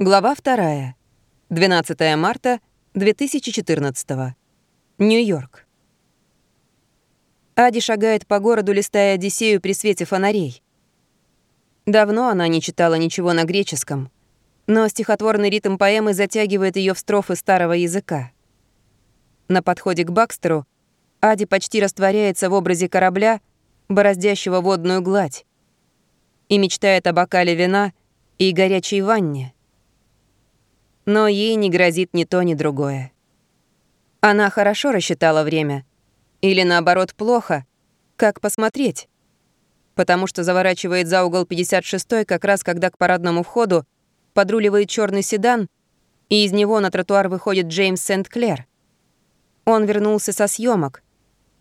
Глава 2. 12 марта 2014. Нью-Йорк. Ади шагает по городу, листая Одиссею при свете фонарей. Давно она не читала ничего на греческом, но стихотворный ритм поэмы затягивает ее в строфы старого языка. На подходе к Бакстеру Ади почти растворяется в образе корабля, бороздящего водную гладь, и мечтает о бокале вина и горячей ванне — но ей не грозит ни то, ни другое. Она хорошо рассчитала время. Или наоборот плохо. Как посмотреть? Потому что заворачивает за угол 56-й как раз когда к парадному входу подруливает черный седан, и из него на тротуар выходит Джеймс Сент-Клер. Он вернулся со съемок,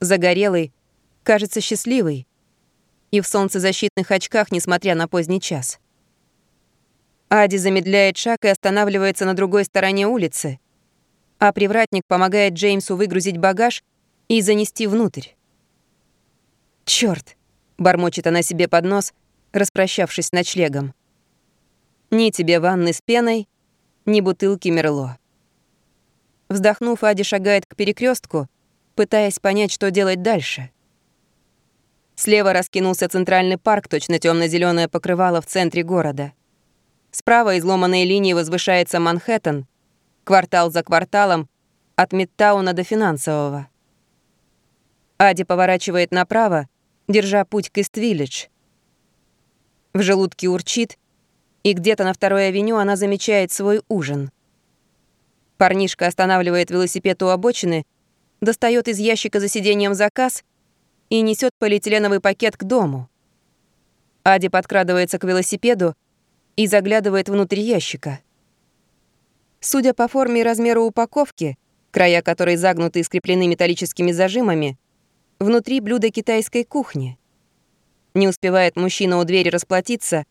загорелый, кажется, счастливый, и в солнцезащитных очках, несмотря на поздний час. Ади замедляет шаг и останавливается на другой стороне улицы, а привратник помогает Джеймсу выгрузить багаж и занести внутрь. «Чёрт!» — бормочет она себе под нос, распрощавшись с ночлегом. «Ни тебе ванны с пеной, ни бутылки Мерло». Вздохнув, Ади шагает к перекрестку, пытаясь понять, что делать дальше. Слева раскинулся центральный парк, точно темно зеленое покрывало в центре города. Справа изломанной линии возвышается Манхэттен, квартал за кварталом, от Мидтауна до Финансового. Ади поворачивает направо, держа путь к Иствиллидж. В желудке урчит, и где-то на второй авеню она замечает свой ужин. Парнишка останавливает велосипед у обочины, достает из ящика за сиденьем заказ и несет полиэтиленовый пакет к дому. Ади подкрадывается к велосипеду, и заглядывает внутрь ящика. Судя по форме и размеру упаковки, края которой загнуты и скреплены металлическими зажимами, внутри блюдо китайской кухни. Не успевает мужчина у двери расплатиться,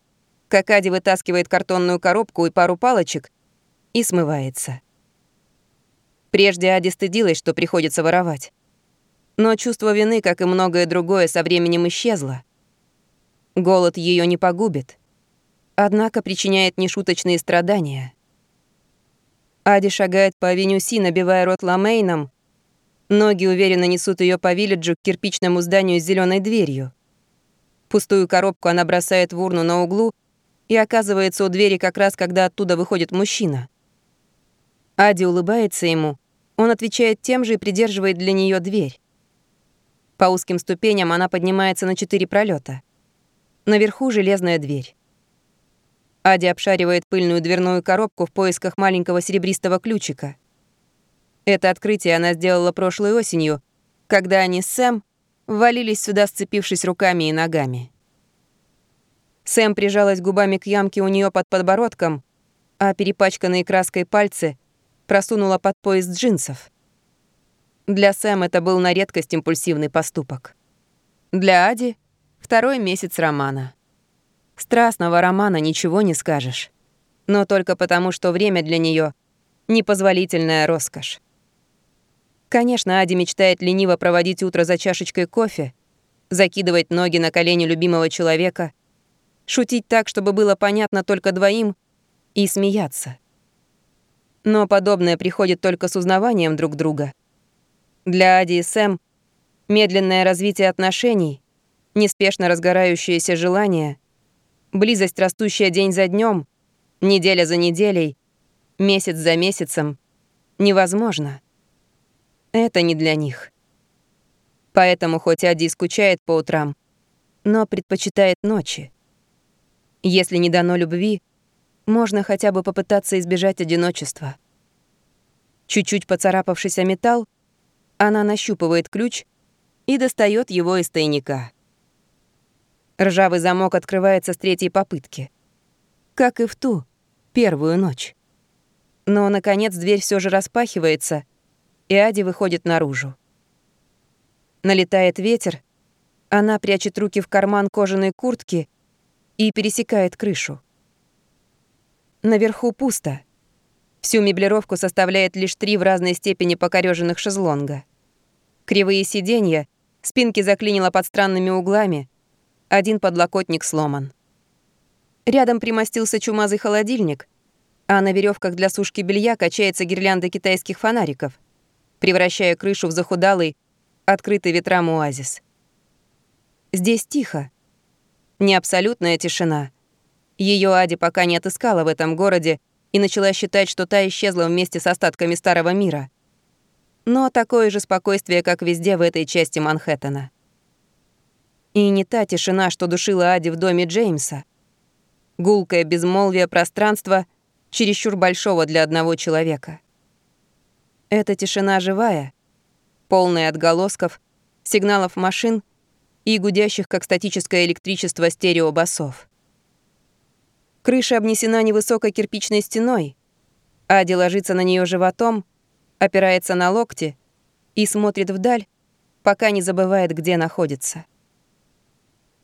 как Ади вытаскивает картонную коробку и пару палочек и смывается. Прежде Ади стыдилась, что приходится воровать. Но чувство вины, как и многое другое, со временем исчезло. Голод ее не погубит однако причиняет нешуточные страдания. Ади шагает по авеню Си, набивая рот ламейном. Ноги уверенно несут ее по вилледжу к кирпичному зданию с зеленой дверью. Пустую коробку она бросает в урну на углу и оказывается у двери как раз, когда оттуда выходит мужчина. Ади улыбается ему, он отвечает тем же и придерживает для нее дверь. По узким ступеням она поднимается на четыре пролета. Наверху железная дверь. Ади обшаривает пыльную дверную коробку в поисках маленького серебристого ключика. Это открытие она сделала прошлой осенью, когда они с Сэм ввалились сюда, сцепившись руками и ногами. Сэм прижалась губами к ямке у нее под подбородком, а перепачканные краской пальцы просунула под пояс джинсов. Для Сэм это был на редкость импульсивный поступок. Для Ади — второй месяц романа. Страстного романа ничего не скажешь. Но только потому, что время для нее непозволительная роскошь. Конечно, Ади мечтает лениво проводить утро за чашечкой кофе, закидывать ноги на колени любимого человека, шутить так, чтобы было понятно только двоим, и смеяться. Но подобное приходит только с узнаванием друг друга. Для Ади и Сэм медленное развитие отношений, неспешно разгорающееся желание — Близость, растущая день за днем, неделя за неделей, месяц за месяцем, невозможно. Это не для них. Поэтому хоть Ади скучает по утрам, но предпочитает ночи. Если не дано любви, можно хотя бы попытаться избежать одиночества. Чуть-чуть поцарапавшись о металл, она нащупывает ключ и достает его из тайника. Ржавый замок открывается с третьей попытки. Как и в ту, первую ночь. Но, наконец, дверь все же распахивается, и Ади выходит наружу. Налетает ветер, она прячет руки в карман кожаной куртки и пересекает крышу. Наверху пусто. Всю меблировку составляет лишь три в разной степени покорёженных шезлонга. Кривые сиденья, спинки заклинило под странными углами — один подлокотник сломан. Рядом примостился чумазый холодильник, а на веревках для сушки белья качается гирлянда китайских фонариков, превращая крышу в захудалый, открытый ветрам оазис. Здесь тихо. Не абсолютная тишина. Ее Ади пока не отыскала в этом городе и начала считать, что та исчезла вместе с остатками старого мира. Но такое же спокойствие, как везде в этой части Манхэттена. И не та тишина, что душила Ади в доме Джеймса. Гулкое безмолвие пространства, чересчур большого для одного человека. Эта тишина живая, полная отголосков, сигналов машин и гудящих, как статическое электричество, стереобасов. Крыша обнесена невысокой кирпичной стеной. Ади ложится на нее животом, опирается на локти и смотрит вдаль, пока не забывает, где находится.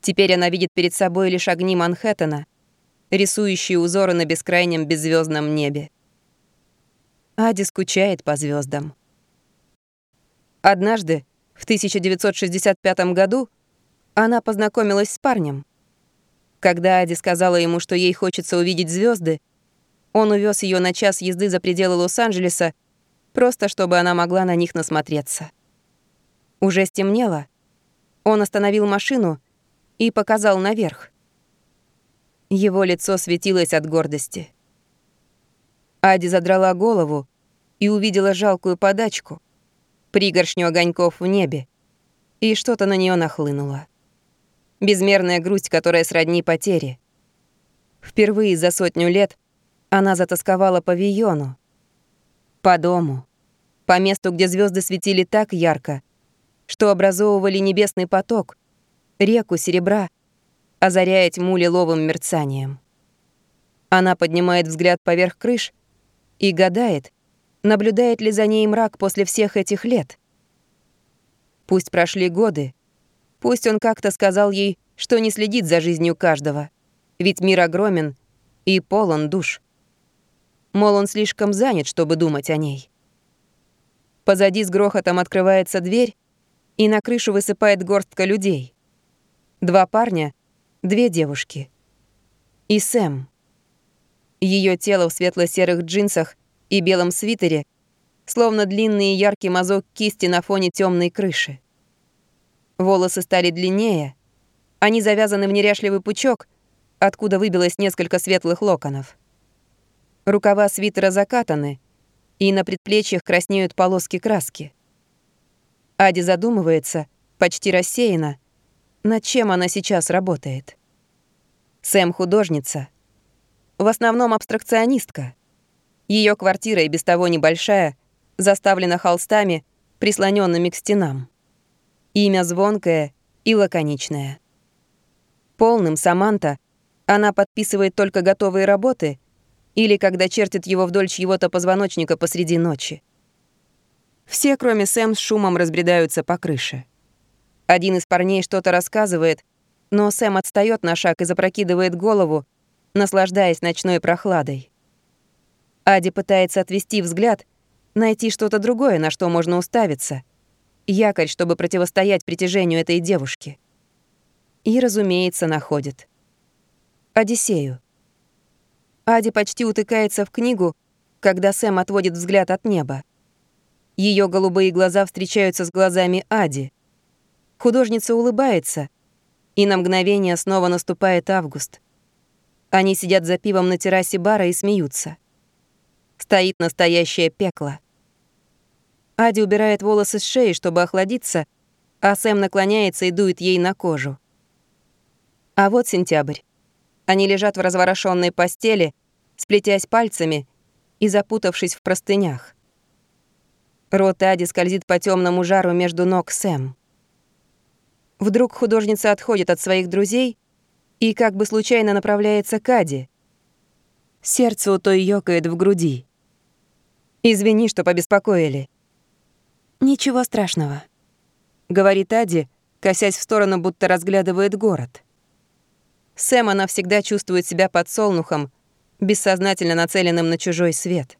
Теперь она видит перед собой лишь огни Манхэттена, рисующие узоры на бескрайнем беззвездном небе. Ади скучает по звездам. Однажды, в 1965 году, она познакомилась с парнем. Когда Ади сказала ему, что ей хочется увидеть звезды, он увез ее на час езды за пределы Лос-Анджелеса, просто чтобы она могла на них насмотреться. Уже стемнело. Он остановил машину и показал наверх. Его лицо светилось от гордости. Ади задрала голову и увидела жалкую подачку, пригоршню огоньков в небе, и что-то на нее нахлынуло. Безмерная грусть, которая сродни потере. Впервые за сотню лет она затасковала по Виону, по дому, по месту, где звезды светили так ярко, что образовывали небесный поток, реку серебра, озаряя тьму лиловым мерцанием. Она поднимает взгляд поверх крыш и гадает, наблюдает ли за ней мрак после всех этих лет. Пусть прошли годы, Пусть он как-то сказал ей, что не следит за жизнью каждого, ведь мир огромен и полон душ. Мол, он слишком занят, чтобы думать о ней. Позади с грохотом открывается дверь, и на крышу высыпает горстка людей. Два парня, две девушки. И Сэм. Ее тело в светло-серых джинсах и белом свитере, словно длинный яркий мазок кисти на фоне темной крыши. Волосы стали длиннее. Они завязаны в неряшливый пучок, откуда выбилось несколько светлых локонов. Рукава свитера закатаны, и на предплечьях краснеют полоски краски. Ади задумывается, почти рассеяна, над чем она сейчас работает. Сэм художница. В основном абстракционистка. Ее квартира и без того небольшая, заставлена холстами, прислоненными к стенам. Имя звонкое и лаконичное. Полным Саманта она подписывает только готовые работы или когда чертит его вдоль чьего-то позвоночника посреди ночи. Все, кроме Сэм, с шумом разбредаются по крыше. Один из парней что-то рассказывает, но Сэм отстаёт на шаг и запрокидывает голову, наслаждаясь ночной прохладой. Ади пытается отвести взгляд, найти что-то другое, на что можно уставиться — якорь, чтобы противостоять притяжению этой девушки. И, разумеется, находит. Одиссею. Ади почти утыкается в книгу, когда Сэм отводит взгляд от неба. Ее голубые глаза встречаются с глазами Ади. Художница улыбается, и на мгновение снова наступает август. Они сидят за пивом на террасе бара и смеются. Стоит настоящее пекло. Ади убирает волосы с шеи, чтобы охладиться, а Сэм наклоняется и дует ей на кожу. А вот сентябрь. Они лежат в разворошенной постели, сплетясь пальцами и запутавшись в простынях. Рот Ади скользит по темному жару между ног Сэм. Вдруг художница отходит от своих друзей и как бы случайно направляется к Ади. Сердце у той ёкает в груди. «Извини, что побеспокоили», «Ничего страшного», — говорит Ади, косясь в сторону, будто разглядывает город. Сэм она всегда чувствует себя под солнухом, бессознательно нацеленным на чужой свет.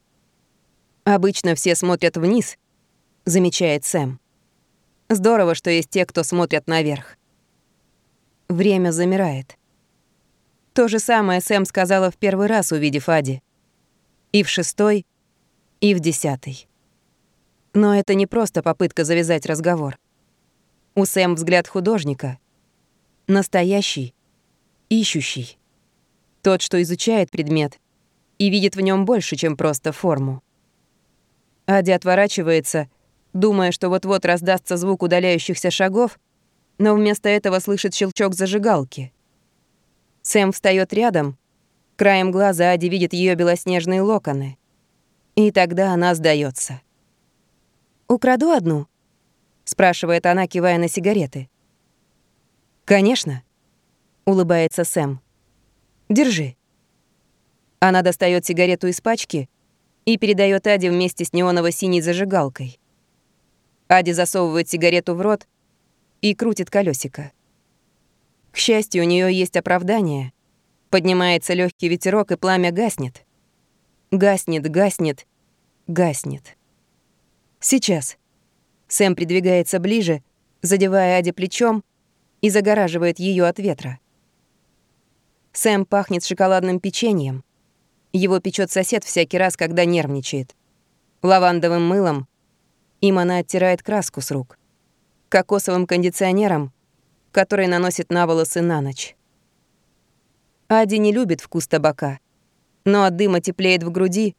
«Обычно все смотрят вниз», — замечает Сэм. «Здорово, что есть те, кто смотрят наверх». Время замирает. То же самое Сэм сказала в первый раз, увидев Ади. и в шестой, и в десятый. Но это не просто попытка завязать разговор. У Сэм взгляд художника. Настоящий, ищущий. Тот, что изучает предмет и видит в нем больше, чем просто форму. Ади отворачивается, думая, что вот-вот раздастся звук удаляющихся шагов, но вместо этого слышит щелчок зажигалки. Сэм встает рядом. Краем глаза Ади видит ее белоснежные локоны. И тогда она сдается. «Украду одну?» — спрашивает она, кивая на сигареты. «Конечно», — улыбается Сэм. «Держи». Она достает сигарету из пачки и передает Аде вместе с неоново-синей зажигалкой. Ади засовывает сигарету в рот и крутит колесико. К счастью, у нее есть оправдание. Поднимается легкий ветерок, и пламя гаснет. Гаснет, гаснет, гаснет. Сейчас. Сэм придвигается ближе, задевая Ади плечом и загораживает ее от ветра. Сэм пахнет шоколадным печеньем. Его печет сосед всякий раз, когда нервничает. Лавандовым мылом. Им она оттирает краску с рук. Кокосовым кондиционером, который наносит на волосы на ночь. Ади не любит вкус табака, но от дыма теплеет в груди,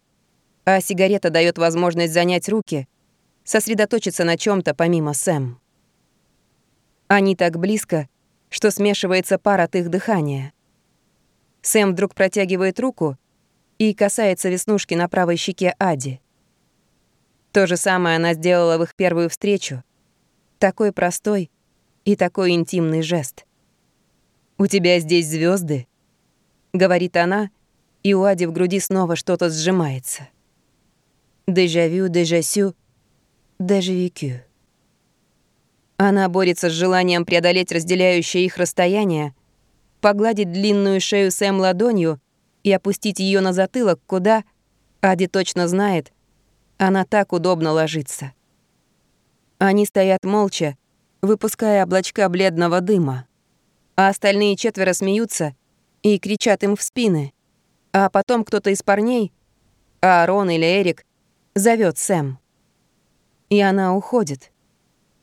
а сигарета дает возможность занять руки, сосредоточиться на чем то помимо Сэм. Они так близко, что смешивается пар от их дыхания. Сэм вдруг протягивает руку и касается веснушки на правой щеке Ади. То же самое она сделала в их первую встречу. Такой простой и такой интимный жест. «У тебя здесь звезды, говорит она, и у Ади в груди снова что-то сжимается. «Дежавю, дежасю, дежавикю». Она борется с желанием преодолеть разделяющее их расстояние, погладить длинную шею Сэм ладонью и опустить ее на затылок, куда, Ади точно знает, она так удобно ложится. Они стоят молча, выпуская облачка бледного дыма, а остальные четверо смеются и кричат им в спины. А потом кто-то из парней, Аарон или Эрик, зовет Сэм. И она уходит,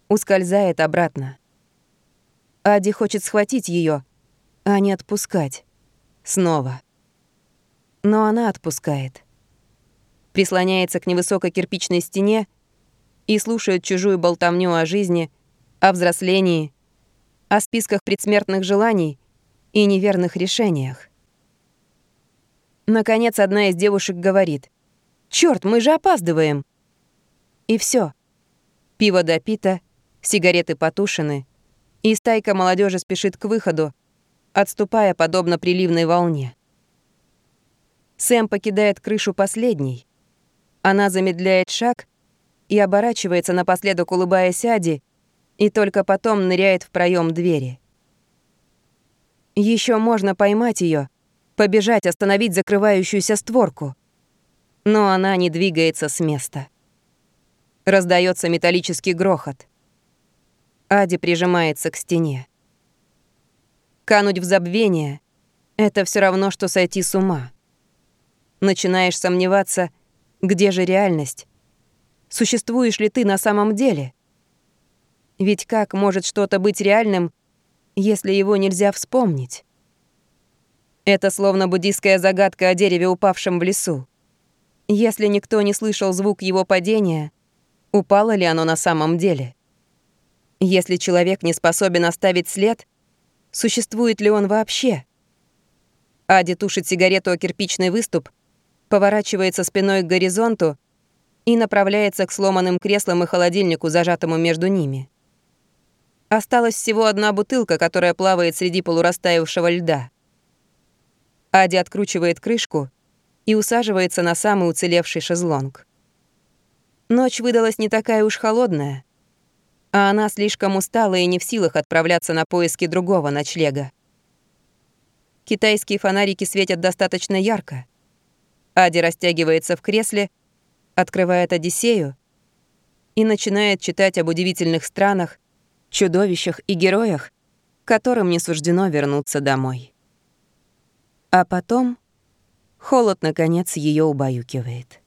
ускользает обратно. Ади хочет схватить ее, а не отпускать. Снова но она отпускает. Прислоняется к невысокой кирпичной стене и слушает чужую болтовню о жизни, о взрослении, о списках предсмертных желаний и неверных решениях. Наконец, одна из девушек говорит, «Чёрт, мы же опаздываем!» И все. Пиво допито, сигареты потушены, и стайка молодежи спешит к выходу, отступая подобно приливной волне. Сэм покидает крышу последней. Она замедляет шаг и оборачивается напоследок, улыбаясь Ади, и только потом ныряет в проем двери. Еще можно поймать ее, побежать, остановить закрывающуюся створку. Но она не двигается с места. Раздается металлический грохот. Ади прижимается к стене. Кануть в забвение — это все равно, что сойти с ума начинаешь сомневаться, где же реальность? Существуешь ли ты на самом деле? Ведь как может что-то быть реальным, если его нельзя вспомнить? Это словно буддийская загадка о дереве, упавшем в лесу. Если никто не слышал звук его падения, упало ли оно на самом деле? Если человек не способен оставить след, существует ли он вообще? Ади тушит сигарету о кирпичный выступ — поворачивается спиной к горизонту и направляется к сломанным креслам и холодильнику, зажатому между ними. Осталась всего одна бутылка, которая плавает среди полурастаявшего льда. Ади откручивает крышку и усаживается на самый уцелевший шезлонг. Ночь выдалась не такая уж холодная, а она слишком устала и не в силах отправляться на поиски другого ночлега. Китайские фонарики светят достаточно ярко. Ади растягивается в кресле, открывает «Одиссею» и начинает читать об удивительных странах, чудовищах и героях, которым не суждено вернуться домой. А потом Холод, наконец, ее убаюкивает.